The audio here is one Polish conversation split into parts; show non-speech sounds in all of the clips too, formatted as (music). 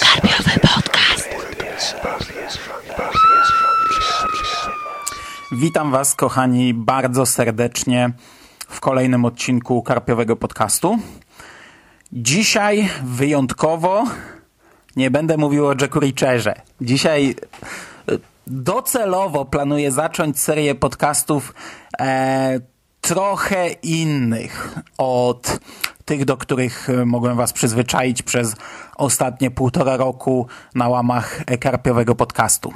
Karpiowy podcast. Witam Was, kochani, bardzo serdecznie w kolejnym odcinku Karpiowego Podcastu. Dzisiaj wyjątkowo nie będę mówił o Jacku Richerze. Dzisiaj e, docelowo planuję zacząć serię podcastów e, trochę innych od tych, do których mogłem Was przyzwyczaić przez ostatnie półtora roku na łamach Karpiowego Podcastu.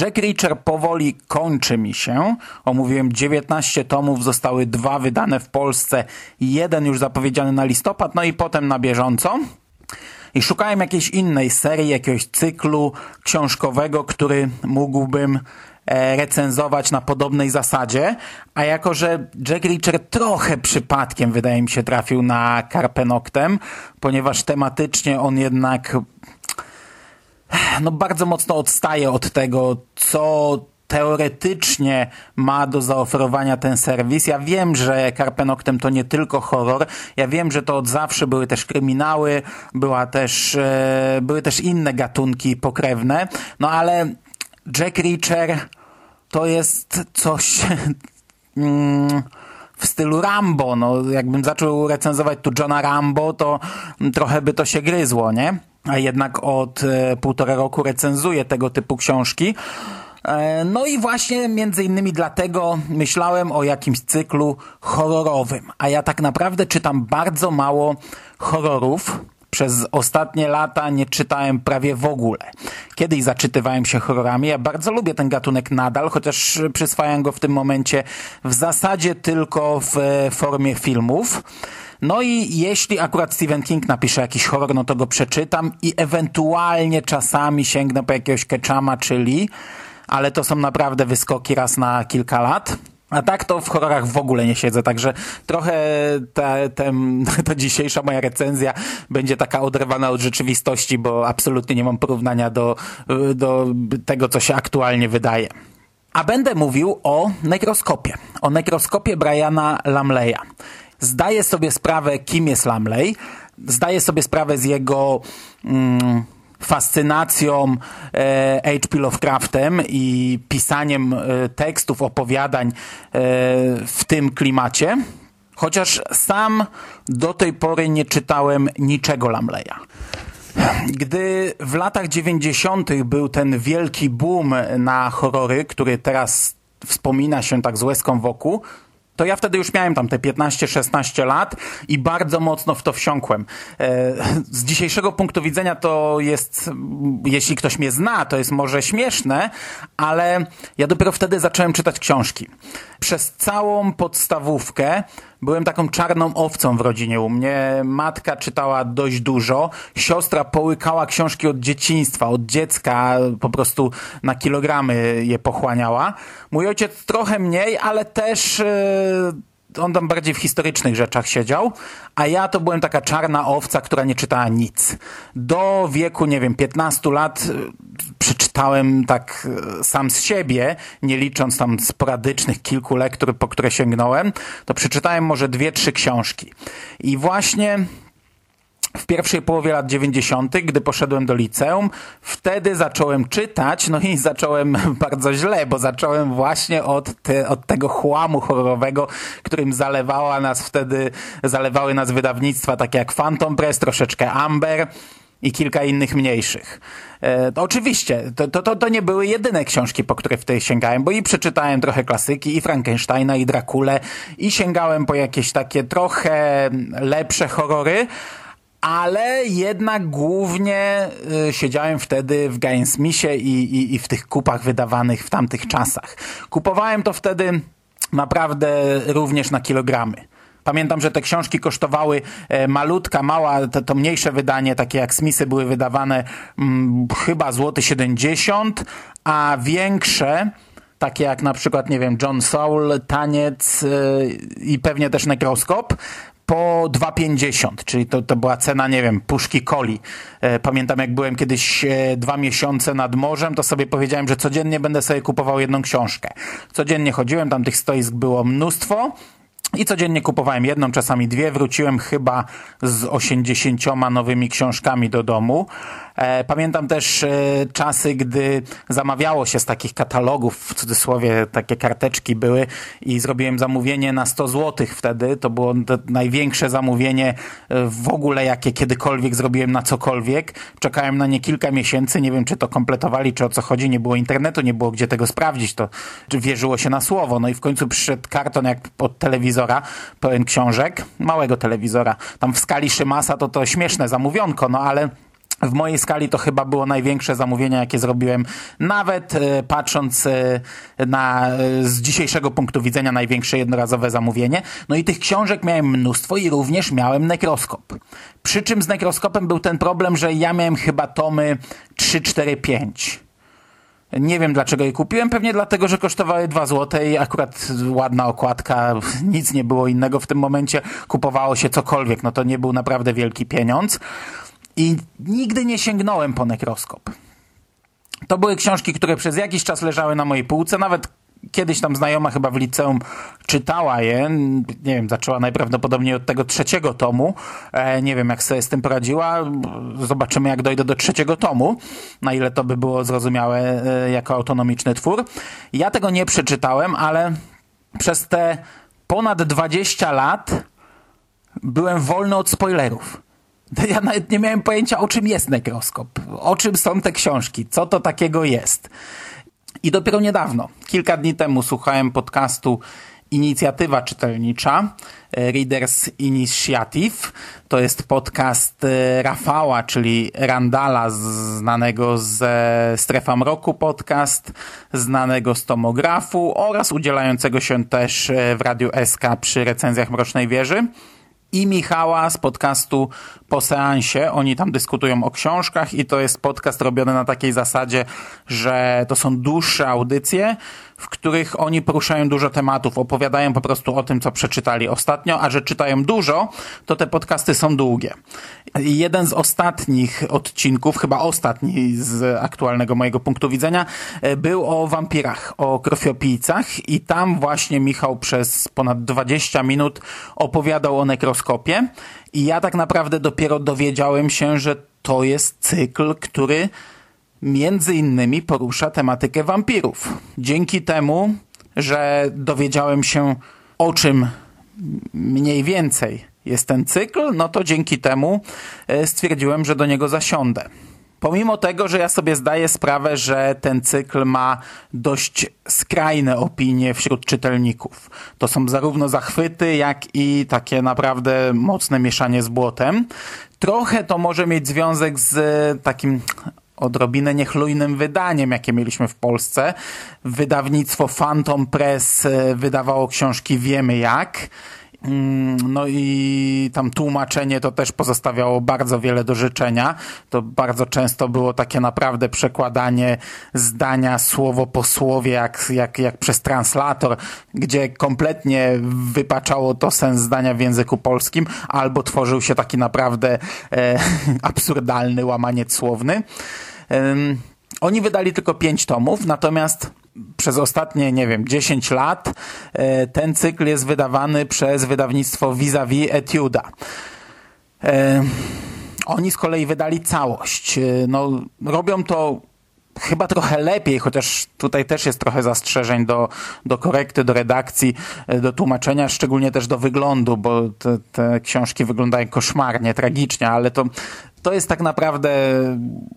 Jack Reacher powoli kończy mi się. Omówiłem 19 tomów, zostały dwa wydane w Polsce, jeden już zapowiedziany na listopad, no i potem na bieżąco. I szukałem jakiejś innej serii, jakiegoś cyklu książkowego, który mógłbym e, recenzować na podobnej zasadzie, a jako, że Jack Reacher trochę przypadkiem wydaje mi się trafił na Carpe Noctem, ponieważ tematycznie on jednak no bardzo mocno odstaje od tego, co teoretycznie ma do zaoferowania ten serwis. Ja wiem, że Carpe Noctem to nie tylko horror. Ja wiem, że to od zawsze były też kryminały, była też, e, były też inne gatunki pokrewne. No ale Jack Reacher to jest coś... (laughs) mm, w stylu Rambo. No, jakbym zaczął recenzować tu Johna Rambo, to trochę by to się gryzło, nie? A jednak od e, półtora roku recenzuję tego typu książki. E, no i właśnie między innymi dlatego myślałem o jakimś cyklu horrorowym. A ja tak naprawdę czytam bardzo mało horrorów. Przez ostatnie lata nie czytałem prawie w ogóle. Kiedyś zaczytywałem się horrorami. Ja bardzo lubię ten gatunek nadal, chociaż przyswajam go w tym momencie w zasadzie tylko w e, formie filmów. No i jeśli akurat Stephen King napisze jakiś horror, no to go przeczytam i ewentualnie czasami sięgnę po jakiegoś Ketchama czy Lee, ale to są naprawdę wyskoki raz na kilka lat. A tak to w horrorach w ogóle nie siedzę, także trochę ta, ta, (laughs) ta dzisiejsza moja recenzja będzie taka oderwana od rzeczywistości, bo absolutnie nie mam porównania do, do tego, co się aktualnie wydaje. A będę mówił o nekroskopie. O nekroskopie Briana Lamleya. Zdaję sobie sprawę, kim jest Lamley. Zdaję sobie sprawę z jego... Mm, fascynacją e, H.P. Lovecraftem i pisaniem e, tekstów, opowiadań e, w tym klimacie, chociaż sam do tej pory nie czytałem niczego Lamleya. Gdy w latach 90. był ten wielki boom na horrory, który teraz wspomina się tak z łezką wokół, to ja wtedy już miałem tam te 15-16 lat i bardzo mocno w to wsiąkłem. E, z dzisiejszego punktu widzenia to jest, jeśli ktoś mnie zna, to jest może śmieszne, ale ja dopiero wtedy zacząłem czytać książki. Przez całą podstawówkę byłem taką czarną owcą w rodzinie u mnie. Matka czytała dość dużo, siostra połykała książki od dzieciństwa, od dziecka, po prostu na kilogramy je pochłaniała. Mój ojciec trochę mniej, ale też e, on tam bardziej w historycznych rzeczach siedział, a ja to byłem taka czarna owca, która nie czytała nic. Do wieku, nie wiem, 15 lat e, przeczytałem tak e, sam z siebie, nie licząc tam sporadycznych kilku lektur, po które sięgnąłem, to przeczytałem może dwie, trzy książki. I właśnie w pierwszej połowie lat 90., gdy poszedłem do liceum, wtedy zacząłem czytać, no i zacząłem (laughs) bardzo źle, bo zacząłem właśnie od, te, od tego chłamu horrorowego, którym zalewała nas wtedy, zalewały nas wydawnictwa takie jak Phantom Press, troszeczkę Amber, i kilka innych mniejszych. E, to oczywiście, to, to, to nie były jedyne książki, po które wtedy sięgałem, bo i przeczytałem trochę klasyki, i Frankensteina, i Drakule, i sięgałem po jakieś takie trochę lepsze horrory, ale jednak głównie y, siedziałem wtedy w Gainsmithie i, i, i w tych kupach wydawanych w tamtych czasach. Kupowałem to wtedy naprawdę również na kilogramy. Pamiętam, że te książki kosztowały e, malutka, mała, to, to mniejsze wydanie, takie jak Smithy były wydawane mm, chyba złoty 70, a większe takie jak na przykład, nie wiem, John Soul, Taniec yy, i pewnie też Nekroskop, po 2,50, czyli to, to była cena, nie wiem, puszki coli. E, pamiętam, jak byłem kiedyś e, dwa miesiące nad morzem, to sobie powiedziałem, że codziennie będę sobie kupował jedną książkę. Codziennie chodziłem, tam tych stoisk było mnóstwo I codziennie kupowałem jedną, czasami dwie. Wróciłem chyba z osiemdziesięcioma nowymi książkami do domu. E, pamiętam też e, czasy, gdy zamawiało się z takich katalogów, w cudzysłowie takie karteczki były i zrobiłem zamówienie na 100 zł wtedy. To było największe zamówienie e, w ogóle, jakie kiedykolwiek zrobiłem na cokolwiek. Czekałem na nie kilka miesięcy, nie wiem czy to kompletowali, czy o co chodzi. Nie było internetu, nie było gdzie tego sprawdzić. To wierzyło się na słowo. No i w końcu przyszedł karton jak od telewizora, pełen książek, małego telewizora. Tam w skali Szymasa to to śmieszne zamówionko, no ale w mojej skali to chyba było największe zamówienie, jakie zrobiłem, nawet e, patrząc e, na e, z dzisiejszego punktu widzenia największe jednorazowe zamówienie. No i tych książek miałem mnóstwo i również miałem nekroskop. Przy czym z nekroskopem był ten problem, że ja miałem chyba tomy 3, 4, 5. Nie wiem dlaczego je kupiłem, pewnie dlatego, że kosztowały 2 zł i akurat ładna okładka, nic nie było innego w tym momencie, kupowało się cokolwiek, no to nie był naprawdę wielki pieniądz. I nigdy nie sięgnąłem po nekroskop. To były książki, które przez jakiś czas leżały na mojej półce, nawet kiedyś tam znajoma chyba w liceum czytała je, nie wiem, zaczęła najprawdopodobniej od tego trzeciego tomu, e, nie wiem jak sobie z tym poradziła, zobaczymy jak dojdę do trzeciego tomu, na ile to by było zrozumiałe e, jako autonomiczny twór. Ja tego nie przeczytałem, ale przez te ponad 20 lat byłem wolny od spoilerów. (laughs) Ja nawet nie miałem pojęcia, o czym jest nekroskop, o czym są te książki, co to takiego jest. I dopiero niedawno, kilka dni temu, słuchałem podcastu Inicjatywa Czytelnicza, e, Readers Initiative. To jest podcast e, Rafała, czyli Randala, znanego ze Strefa Mroku podcast, znanego z Tomografu oraz udzielającego się też e, w Radiu SK przy recenzjach Mrocznej Wieży i Michała z podcastu Po Seansie. Oni tam dyskutują o książkach i to jest podcast robiony na takiej zasadzie, że to są dłuższe audycje, w których oni poruszają dużo tematów, opowiadają po prostu o tym, co przeczytali ostatnio, a że czytają dużo, to te podcasty są długie. Jeden z ostatnich odcinków, chyba ostatni z aktualnego mojego punktu widzenia, e, był o wampirach, o krwiopijcach i tam właśnie Michał przez ponad 20 minut opowiadał o nekroskopie i ja tak naprawdę dopiero dowiedziałem się, że to jest cykl, który między innymi porusza tematykę wampirów. Dzięki temu, że dowiedziałem się o czym mniej więcej jest ten cykl, no to dzięki temu e, stwierdziłem, że do niego zasiądę. Pomimo tego, że ja sobie zdaję sprawę, że ten cykl ma dość skrajne opinie wśród czytelników. To są zarówno zachwyty, jak i takie naprawdę mocne mieszanie z błotem. Trochę to może mieć związek z takim odrobinę niechlujnym wydaniem, jakie mieliśmy w Polsce. Wydawnictwo Phantom Press e, wydawało książki Wiemy Jak. Mm, no i tam tłumaczenie to też pozostawiało bardzo wiele do życzenia. To bardzo często było takie naprawdę przekładanie zdania słowo po słowie, jak, jak, jak przez translator, gdzie kompletnie wypaczało to sens zdania w języku polskim, albo tworzył się taki naprawdę e, (laughs) absurdalny łamaniec słowny. Oni wydali tylko pięć tomów, natomiast przez ostatnie, nie wiem, 10 lat e, ten cykl jest wydawany przez wydawnictwo Vis-a-vis Etiuda. Oni z kolei wydali całość. E, no, robią to chyba trochę lepiej, chociaż tutaj też jest trochę zastrzeżeń do, do korekty, do redakcji, e, do tłumaczenia, szczególnie też do wyglądu, bo te, te książki wyglądają koszmarnie, tragicznie, ale to to jest tak naprawdę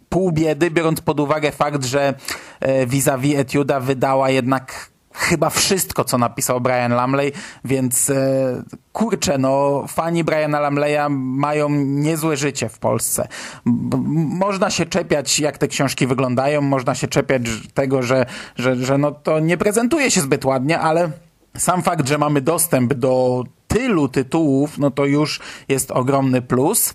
pół biedy, biorąc pod uwagę fakt, że e, vis-a-vis Etiuda wydała jednak chyba wszystko, co napisał Brian Lamley, więc e, kurczę, no fani Briana Lamleya mają niezłe życie w Polsce. można się czepiać, jak te książki wyglądają, można się czepiać tego, że, że, że no to nie prezentuje się zbyt ładnie, ale sam fakt, że mamy dostęp do tylu tytułów, no to już jest ogromny plus.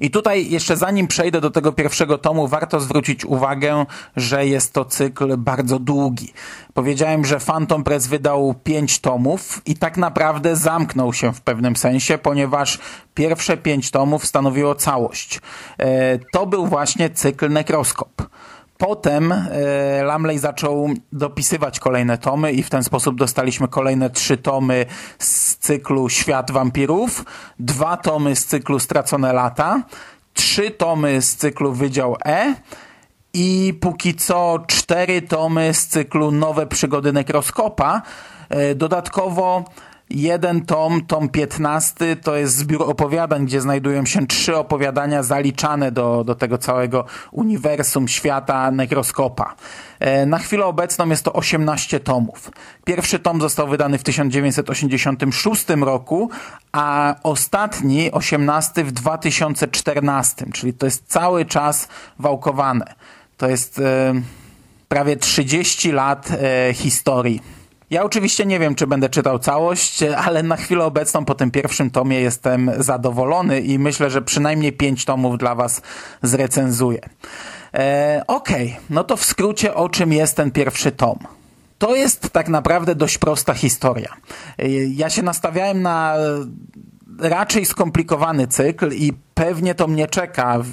I tutaj jeszcze zanim przejdę do tego pierwszego tomu, warto zwrócić uwagę, że jest to cykl bardzo długi. Powiedziałem, że Phantom Press wydał pięć tomów i tak naprawdę zamknął się w pewnym sensie, ponieważ pierwsze pięć tomów stanowiło całość. E, to był właśnie cykl Nekroskop. Potem e, Lamley zaczął dopisywać kolejne tomy i w ten sposób dostaliśmy kolejne trzy tomy z cyklu Świat Wampirów, dwa tomy z cyklu Stracone Lata, trzy tomy z cyklu Wydział E i póki co cztery tomy z cyklu Nowe Przygody Nekroskopa. E, dodatkowo Jeden tom, tom 15, to jest zbiór opowiadań, gdzie znajdują się trzy opowiadania zaliczane do, do tego całego uniwersum świata nekroskopa. E, na chwilę obecną jest to 18 tomów. Pierwszy tom został wydany w 1986 roku, a ostatni, 18 w 2014, czyli to jest cały czas wałkowane. To jest e, prawie 30 lat e, historii. Ja oczywiście nie wiem, czy będę czytał całość, ale na chwilę obecną po tym pierwszym tomie jestem zadowolony i myślę, że przynajmniej pięć tomów dla Was zrecenzuję. E, Okej, okay. no to w skrócie o czym jest ten pierwszy tom. To jest tak naprawdę dość prosta historia. E, ja się nastawiałem na raczej skomplikowany cykl i pewnie to mnie czeka w,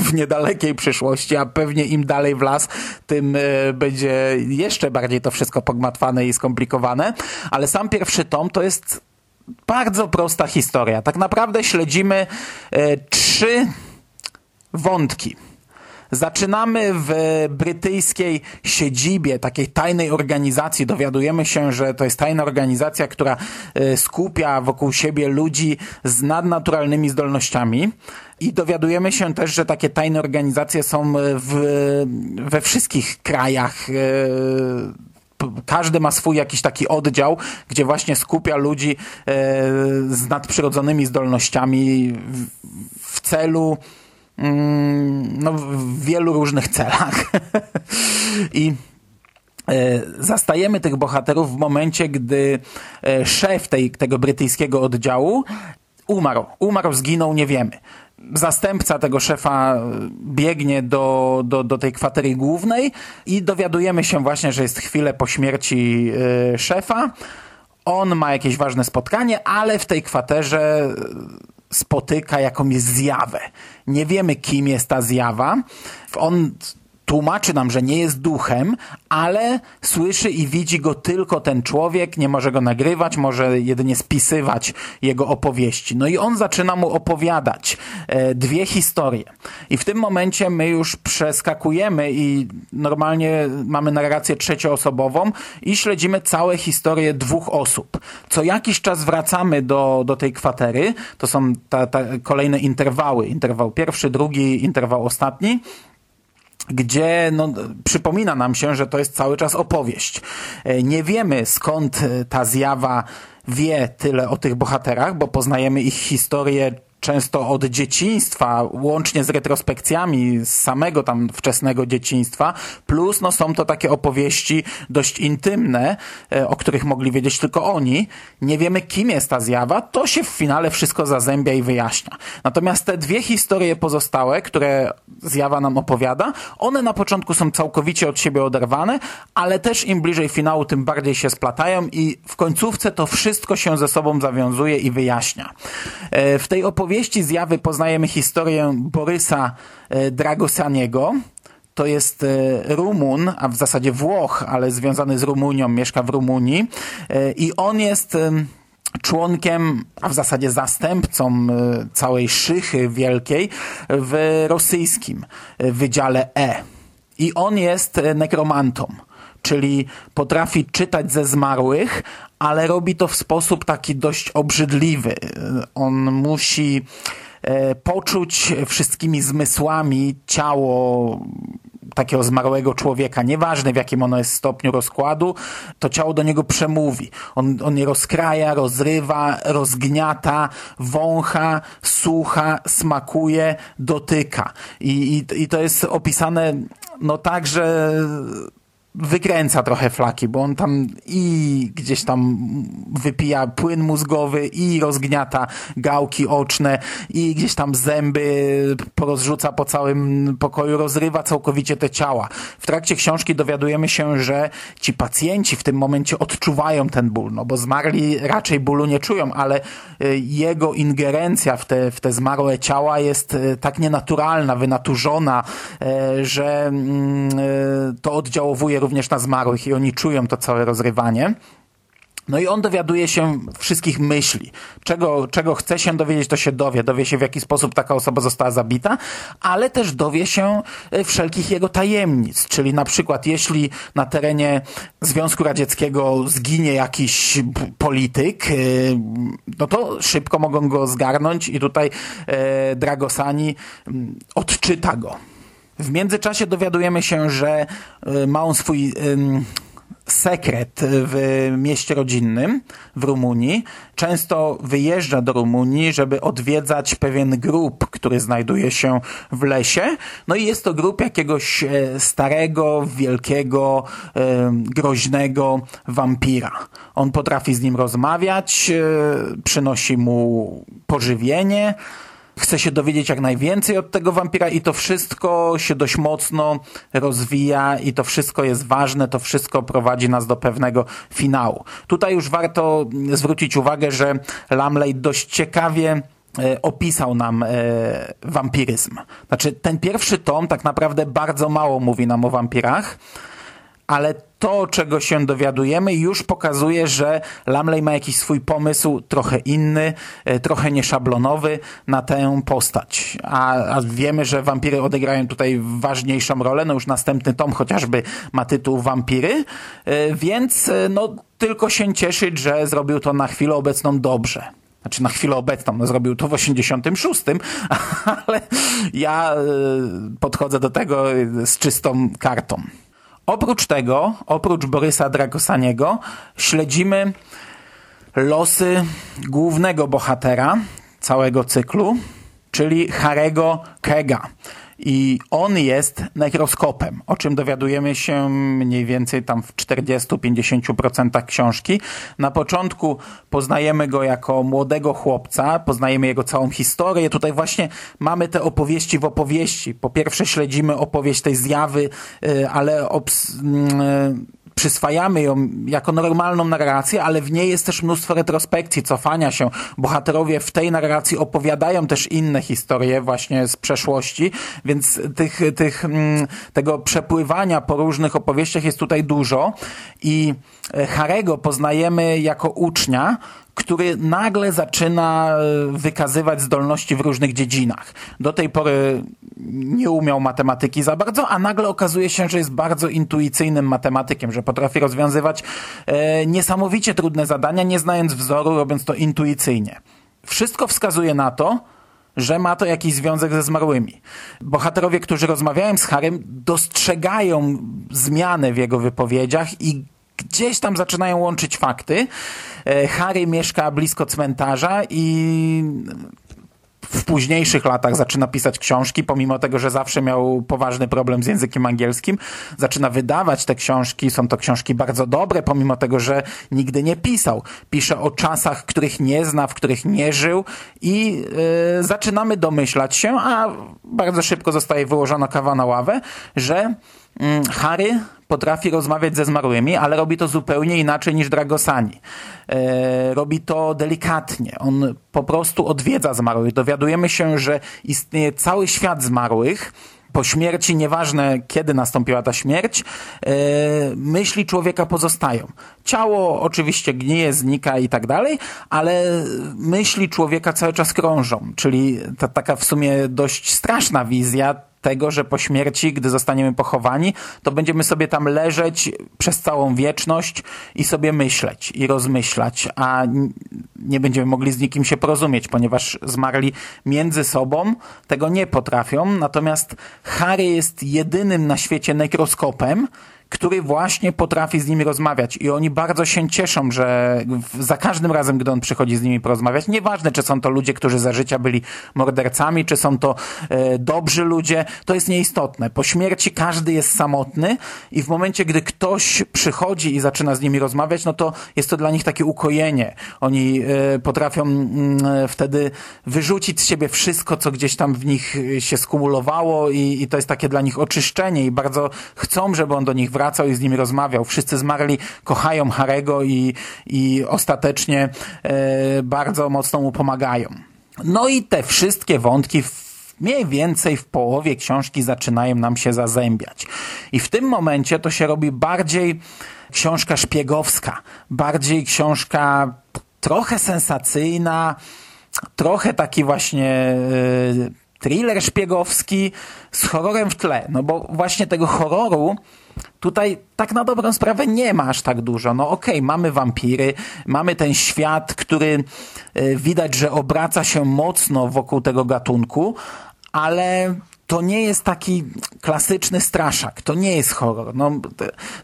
w, niedalekiej przyszłości, a pewnie im dalej w las, tym y, będzie jeszcze bardziej to wszystko pogmatwane i skomplikowane. Ale sam pierwszy tom to jest bardzo prosta historia. Tak naprawdę śledzimy y, trzy wątki. Zaczynamy w brytyjskiej siedzibie takiej tajnej organizacji. Dowiadujemy się, że to jest tajna organizacja, która e, skupia wokół siebie ludzi z nadnaturalnymi zdolnościami. I dowiadujemy się też, że takie tajne organizacje są w, we wszystkich krajach e, każdy ma swój jakiś taki oddział, gdzie właśnie skupia ludzi e, z nadprzyrodzonymi zdolnościami w celu no, w wielu różnych celach. (laughs) I e, Zastajemy tych bohaterów w momencie, gdy e, szef tej, tego brytyjskiego oddziału umarł. Umarł, zginął, nie wiemy. Zastępca tego szefa biegnie do, do, do tej kwatery głównej i dowiadujemy się właśnie, że jest chwilę po śmierci e, szefa. On ma jakieś ważne spotkanie, ale w tej kwaterze spotyka jakąś zjawę. Nie wiemy, kim jest ta zjawa. On tłumaczy nam, że nie jest duchem, ale słyszy i widzi go tylko ten człowiek, nie może go nagrywać, może jedynie spisywać jego opowieści. No i on zaczyna mu opowiadać e, dwie historie. I w tym momencie my już przeskakujemy i normalnie mamy narrację trzecioosobową i śledzimy całe historie dwóch osób. Co jakiś czas wracamy do, do tej kwatery, to są kolejne interwały. Interwał pierwszy, drugi, interwał ostatni gdzie no, przypomina nam się, że to jest cały czas opowieść. E, nie wiemy skąd e, ta zjawa wie tyle o tych bohaterach, bo poznajemy ich historię często od dzieciństwa, łącznie z retrospekcjami z samego tam wczesnego dzieciństwa, plus no są to takie opowieści dość intymne, e, o których mogli wiedzieć tylko oni. Nie wiemy kim jest ta zjawa, to się w finale wszystko zazębia i wyjaśnia. Natomiast te dwie historie pozostałe, które zjawa nam opowiada, one na początku są całkowicie od siebie oderwane, ale też im bliżej finału, tym bardziej się splatają i w końcówce to wszystko się ze sobą zawiązuje i wyjaśnia. E, w tej opowieści opowieści zjawy poznajemy historię Borysa e, Dragosaniego. To jest e, Rumun, a w zasadzie Włoch, ale związany z Rumunią, mieszka w Rumunii. E, I on jest członkiem, a w zasadzie zastępcą całej szychy wielkiej w rosyjskim Wydziale E. I on jest nekromantą czyli potrafi czytać ze zmarłych, ale robi to w sposób taki dość obrzydliwy. On musi e, poczuć wszystkimi zmysłami ciało takiego zmarłego człowieka, nieważne w jakim ono jest stopniu rozkładu, to ciało do niego przemówi. On, on je rozkraja, rozrywa, rozgniata, wącha, słucha, smakuje, dotyka. I, i, i to jest opisane no tak, że wykręca trochę flaki, bo on tam i gdzieś tam wypija płyn mózgowy i rozgniata gałki oczne i gdzieś tam zęby porozrzuca po całym pokoju, rozrywa całkowicie te ciała. W trakcie książki dowiadujemy się, że ci pacjenci w tym momencie odczuwają ten ból, no bo zmarli raczej bólu nie czują, ale y, jego ingerencja w te, w te zmarłe ciała jest y, tak nienaturalna, wynaturzona, y, że mm, to oddziałowuje również na zmarłych i oni czują to całe rozrywanie. No i on dowiaduje się wszystkich myśli. Czego, czego chce się dowiedzieć, to się dowie. Dowie się, w jaki sposób taka osoba została zabita, ale też dowie się e, wszelkich jego tajemnic. Czyli na przykład, jeśli na terenie Związku Radzieckiego zginie jakiś polityk, e, no to szybko mogą go zgarnąć i tutaj e, Dragosani odczyta go. W międzyczasie dowiadujemy się, że ma on swój sekret w mieście rodzinnym w Rumunii. Często wyjeżdża do Rumunii, żeby odwiedzać pewien grób, który znajduje się w lesie. No i jest to grób jakiegoś e, starego, wielkiego, groźnego wampira. On potrafi z nim rozmawiać, e, przynosi mu pożywienie, chce się dowiedzieć jak najwięcej od tego wampira i to wszystko się dość mocno rozwija i to wszystko jest ważne, to wszystko prowadzi nas do pewnego finału. Tutaj już warto zwrócić uwagę, że Lamley dość ciekawie e, opisał nam e, wampiryzm. Znaczy, ten pierwszy tom tak naprawdę bardzo mało mówi nam o wampirach, ale to, czego się dowiadujemy, już pokazuje, że Lamley ma jakiś swój pomysł trochę inny, e, trochę nieszablonowy na tę postać. A, a, wiemy, że wampiry odegrają tutaj ważniejszą rolę. No już następny tom chociażby ma tytuł Wampiry, e, więc e, no tylko się cieszyć, że zrobił to na chwilę obecną dobrze. Znaczy na chwilę obecną, no zrobił to w 86, (laughs) ale ja podchodzę do tego z czystą kartą. Oprócz tego, oprócz Borysa Dragosaniego, śledzimy losy głównego bohatera całego cyklu, czyli Harego Kega i on jest nekroskopem, o czym dowiadujemy się mniej więcej tam w 40-50% książki. Na początku poznajemy go jako młodego chłopca, poznajemy jego całą historię. Tutaj właśnie mamy te opowieści w opowieści. Po pierwsze śledzimy opowieść tej zjawy, y, ale obs mm, przyswajamy ją jako normalną narrację, ale w niej jest też mnóstwo retrospekcji, cofania się. Bohaterowie w tej narracji opowiadają też inne historie właśnie z przeszłości, więc tych, tych, mm, tego przepływania po różnych opowieściach jest tutaj dużo i Harego poznajemy jako ucznia, który nagle zaczyna e, wykazywać zdolności w różnych dziedzinach. Do tej pory nie umiał matematyki za bardzo, a nagle okazuje się, że jest bardzo intuicyjnym matematykiem, że potrafi rozwiązywać e, niesamowicie trudne zadania, nie znając wzoru, robiąc to intuicyjnie. Wszystko wskazuje na to, że ma to jakiś związek ze zmarłymi. Bohaterowie, którzy rozmawiają z Harem, dostrzegają zmiany w jego wypowiedziach i gdzieś tam zaczynają łączyć fakty. E, Harry mieszka blisko cmentarza i w późniejszych latach zaczyna pisać książki, pomimo tego, że zawsze miał poważny problem z językiem angielskim. Zaczyna wydawać te książki, są to książki bardzo dobre, pomimo tego, że nigdy nie pisał. Pisze o czasach, których nie zna, w których nie żył i yy, zaczynamy domyślać się, a bardzo szybko zostaje wyłożona kawa na ławę, że Mm, Harry potrafi rozmawiać ze zmarłymi, ale robi to zupełnie inaczej niż Dragosani. E, robi to delikatnie. On po prostu odwiedza zmarłych. Dowiadujemy się, że istnieje cały świat zmarłych, po śmierci, nieważne kiedy nastąpiła ta śmierć, e, myśli człowieka pozostają. Ciało oczywiście gnije, znika i tak dalej, ale myśli człowieka cały czas krążą, czyli ta taka w sumie dość straszna wizja tego, że po śmierci, gdy zostaniemy pochowani, to będziemy sobie tam leżeć przez całą wieczność i sobie myśleć i rozmyślać, a nie będziemy mogli z nikim się porozumieć, ponieważ zmarli między sobą tego nie potrafią. Natomiast Harry jest jedynym na świecie nekroskopem, który właśnie potrafi z nimi rozmawiać i oni bardzo się cieszą, że za każdym razem, gdy on przychodzi z nimi porozmawiać, nieważne czy są to ludzie, którzy za życia byli mordercami, czy są to e, dobrzy ludzie, to jest nieistotne. Po śmierci każdy jest samotny i w momencie, gdy ktoś przychodzi i zaczyna z nimi rozmawiać, no to jest to dla nich takie ukojenie. Oni e, potrafią mm, wtedy wyrzucić z siebie wszystko, co gdzieś tam w nich się skumulowało i, i to jest takie dla nich oczyszczenie i bardzo chcą, żeby on do nich wracał i z nimi rozmawiał. Wszyscy zmarli kochają Harego i, i ostatecznie e, bardzo mocno mu pomagają. No i te wszystkie wątki mniej więcej w połowie książki zaczynają nam się zazębiać. I w tym momencie to się robi bardziej książka szpiegowska, bardziej książka trochę sensacyjna, trochę taki właśnie y, thriller szpiegowski z horrorem w tle. No bo właśnie tego horroru tutaj tak na dobrą sprawę nie ma aż tak dużo. No okej, okay, mamy wampiry, mamy ten świat, który y, widać, że obraca się mocno wokół tego gatunku, ale to nie jest taki klasyczny straszak, to nie jest horror. No,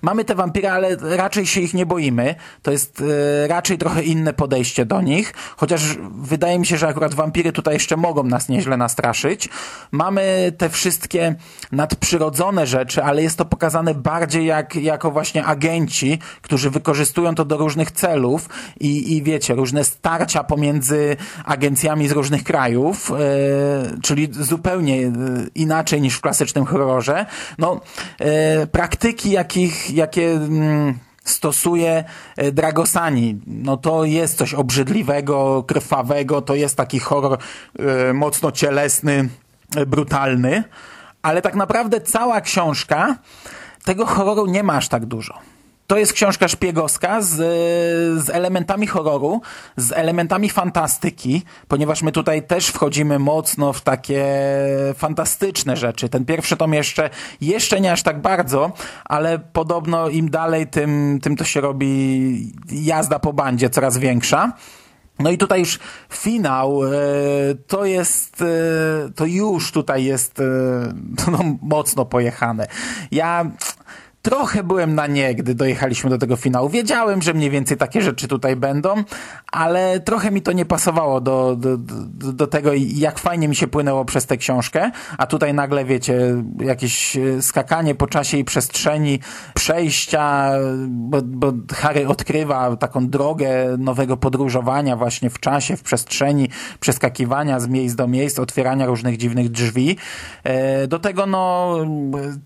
mamy te wampiry, ale raczej się ich nie boimy. To jest e, raczej trochę inne podejście do nich, chociaż wydaje mi się, że akurat wampiry tutaj jeszcze mogą nas nieźle nastraszyć. Mamy te wszystkie nadprzyrodzone rzeczy, ale jest to pokazane bardziej jak, jako właśnie agenci, którzy wykorzystują to do różnych celów i, i wiecie, różne starcia pomiędzy agencjami z różnych krajów, e, czyli zupełnie e, inaczej niż w klasycznym horrorze. No, e, praktyki, jakich, jakie mm, stosuje e, Dragosani. No to jest coś obrzydliwego, krwawego, to jest taki horror e, mocno cielesny, e, brutalny, ale tak naprawdę cała książka tego horroru nie ma aż tak dużo. To jest książka szpiegowska z, z elementami horroru, z elementami fantastyki, ponieważ my tutaj też wchodzimy mocno w takie fantastyczne rzeczy. Ten pierwszy tom jeszcze, jeszcze nie aż tak bardzo, ale podobno im dalej, tym, tym to się robi jazda po bandzie coraz większa. No i tutaj już finał, e, to jest, e, to już tutaj jest e, (laughs) no, mocno pojechane. Ja Trochę byłem na nie, gdy dojechaliśmy do tego finału. Wiedziałem, że mniej więcej takie rzeczy tutaj będą, ale trochę mi to nie pasowało do, do, do, do tego, jak fajnie mi się płynęło przez tę książkę, a tutaj nagle, wiecie, jakieś e, skakanie po czasie i przestrzeni, przejścia, bo, bo Harry odkrywa taką drogę nowego podróżowania właśnie w czasie, w przestrzeni, przeskakiwania z miejsc do miejsc, otwierania różnych dziwnych drzwi. E, do tego, no,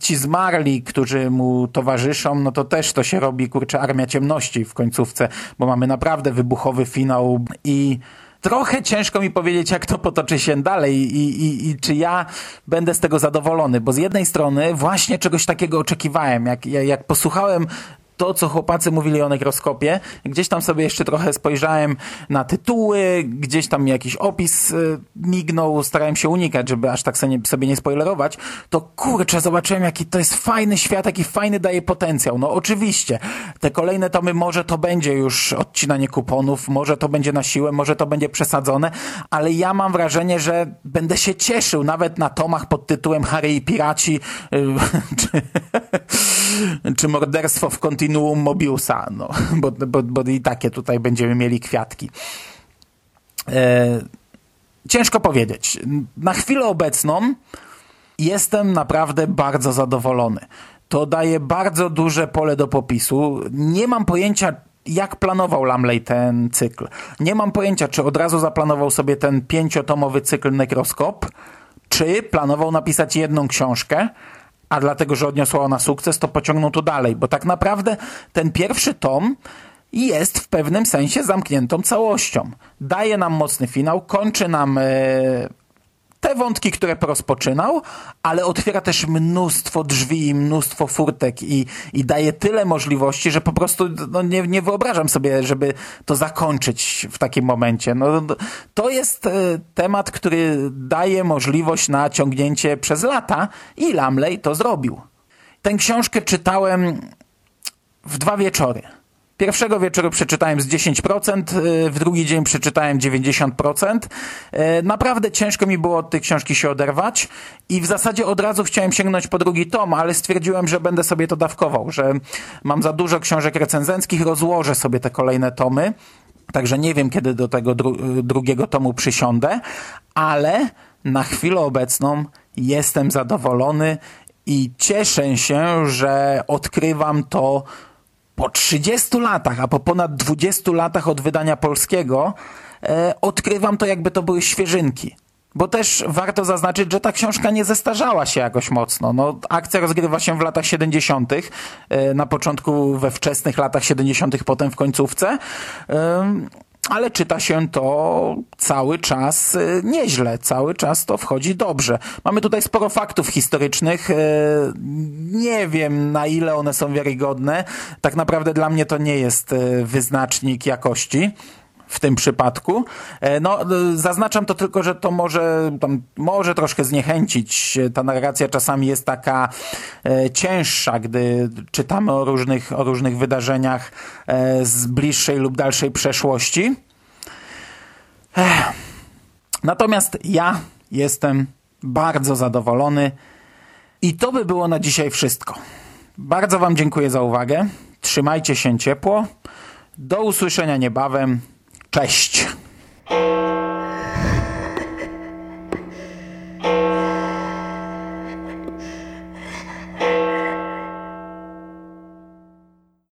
ci zmarli, którzy mu towarzyszą, no to też to się robi, kurczę, armia ciemności w końcówce, bo mamy naprawdę wybuchowy finał i trochę ciężko mi powiedzieć, jak to potoczy się dalej i, i, i czy ja będę z tego zadowolony, bo z jednej strony właśnie czegoś takiego oczekiwałem. Jak, jak posłuchałem to, co chłopacy mówili o nekroskopie. Gdzieś tam sobie jeszcze trochę spojrzałem na tytuły, gdzieś tam jakiś opis y, mignął, starałem się unikać, żeby aż tak sobie nie spoilerować, to kurczę, zobaczyłem, jaki to jest fajny świat, jaki fajny daje potencjał. No oczywiście, te kolejne tomy może to będzie już odcinanie kuponów, może to będzie na siłę, może to będzie przesadzone, ale ja mam wrażenie, że będę się cieszył nawet na tomach pod tytułem Harry i Piraci, y, (laughs) czy, czy Morderstwo w kontynuacji continuum Mobiusa, no, (laughs) bo, bo, bo i takie tutaj będziemy mieli kwiatki. E, ciężko powiedzieć. Na chwilę obecną jestem naprawdę bardzo zadowolony. To daje bardzo duże pole do popisu. Nie mam pojęcia, jak planował Lamley ten cykl. Nie mam pojęcia, czy od razu zaplanował sobie ten pięciotomowy cykl Nekroskop, czy planował napisać jedną książkę, a dlatego, że odniosła ona sukces, to pociągnął to dalej, bo tak naprawdę ten pierwszy tom jest w pewnym sensie zamkniętą całością. Daje nam mocny finał, kończy nam e, te wątki, które porozpoczynał, ale otwiera też mnóstwo drzwi i mnóstwo furtek i, i daje tyle możliwości, że po prostu no, nie, nie wyobrażam sobie, żeby to zakończyć w takim momencie. No, to jest e, temat, który daje możliwość na ciągnięcie przez lata i Lamley to zrobił. Tę książkę czytałem w dwa wieczory. Pierwszego wieczoru przeczytałem z 10%, y, w drugi dzień przeczytałem 90%. Y, naprawdę ciężko mi było od tej książki się oderwać i w zasadzie od razu chciałem sięgnąć po drugi tom, ale stwierdziłem, że będę sobie to dawkował, że mam za dużo książek recenzenckich, rozłożę sobie te kolejne tomy. Także nie wiem, kiedy do tego dru drugiego tomu przysiądę, ale na chwilę obecną jestem zadowolony i cieszę się, że odkrywam to po 30 latach, a po ponad 20 latach od wydania polskiego, e, odkrywam to jakby to były świeżynki. Bo też warto zaznaczyć, że ta książka nie zestarzała się jakoś mocno. No, akcja rozgrywa się w latach 70., e, na początku we wczesnych latach 70., potem w końcówce. Ale czyta się to cały czas y, nieźle, cały czas to wchodzi dobrze. Mamy tutaj sporo faktów historycznych, y, nie wiem na ile one są wiarygodne, tak naprawdę dla mnie to nie jest y, wyznacznik jakości w tym przypadku. E, no, zaznaczam to tylko, że to może, tam, może troszkę zniechęcić. Ta narracja czasami jest taka e, cięższa, gdy czytamy o różnych, o różnych wydarzeniach e, z bliższej lub dalszej przeszłości. Natomiast ja jestem bardzo zadowolony i to by było na dzisiaj wszystko. Bardzo Wam dziękuję za uwagę. Trzymajcie się ciepło. Do usłyszenia niebawem. Cześć!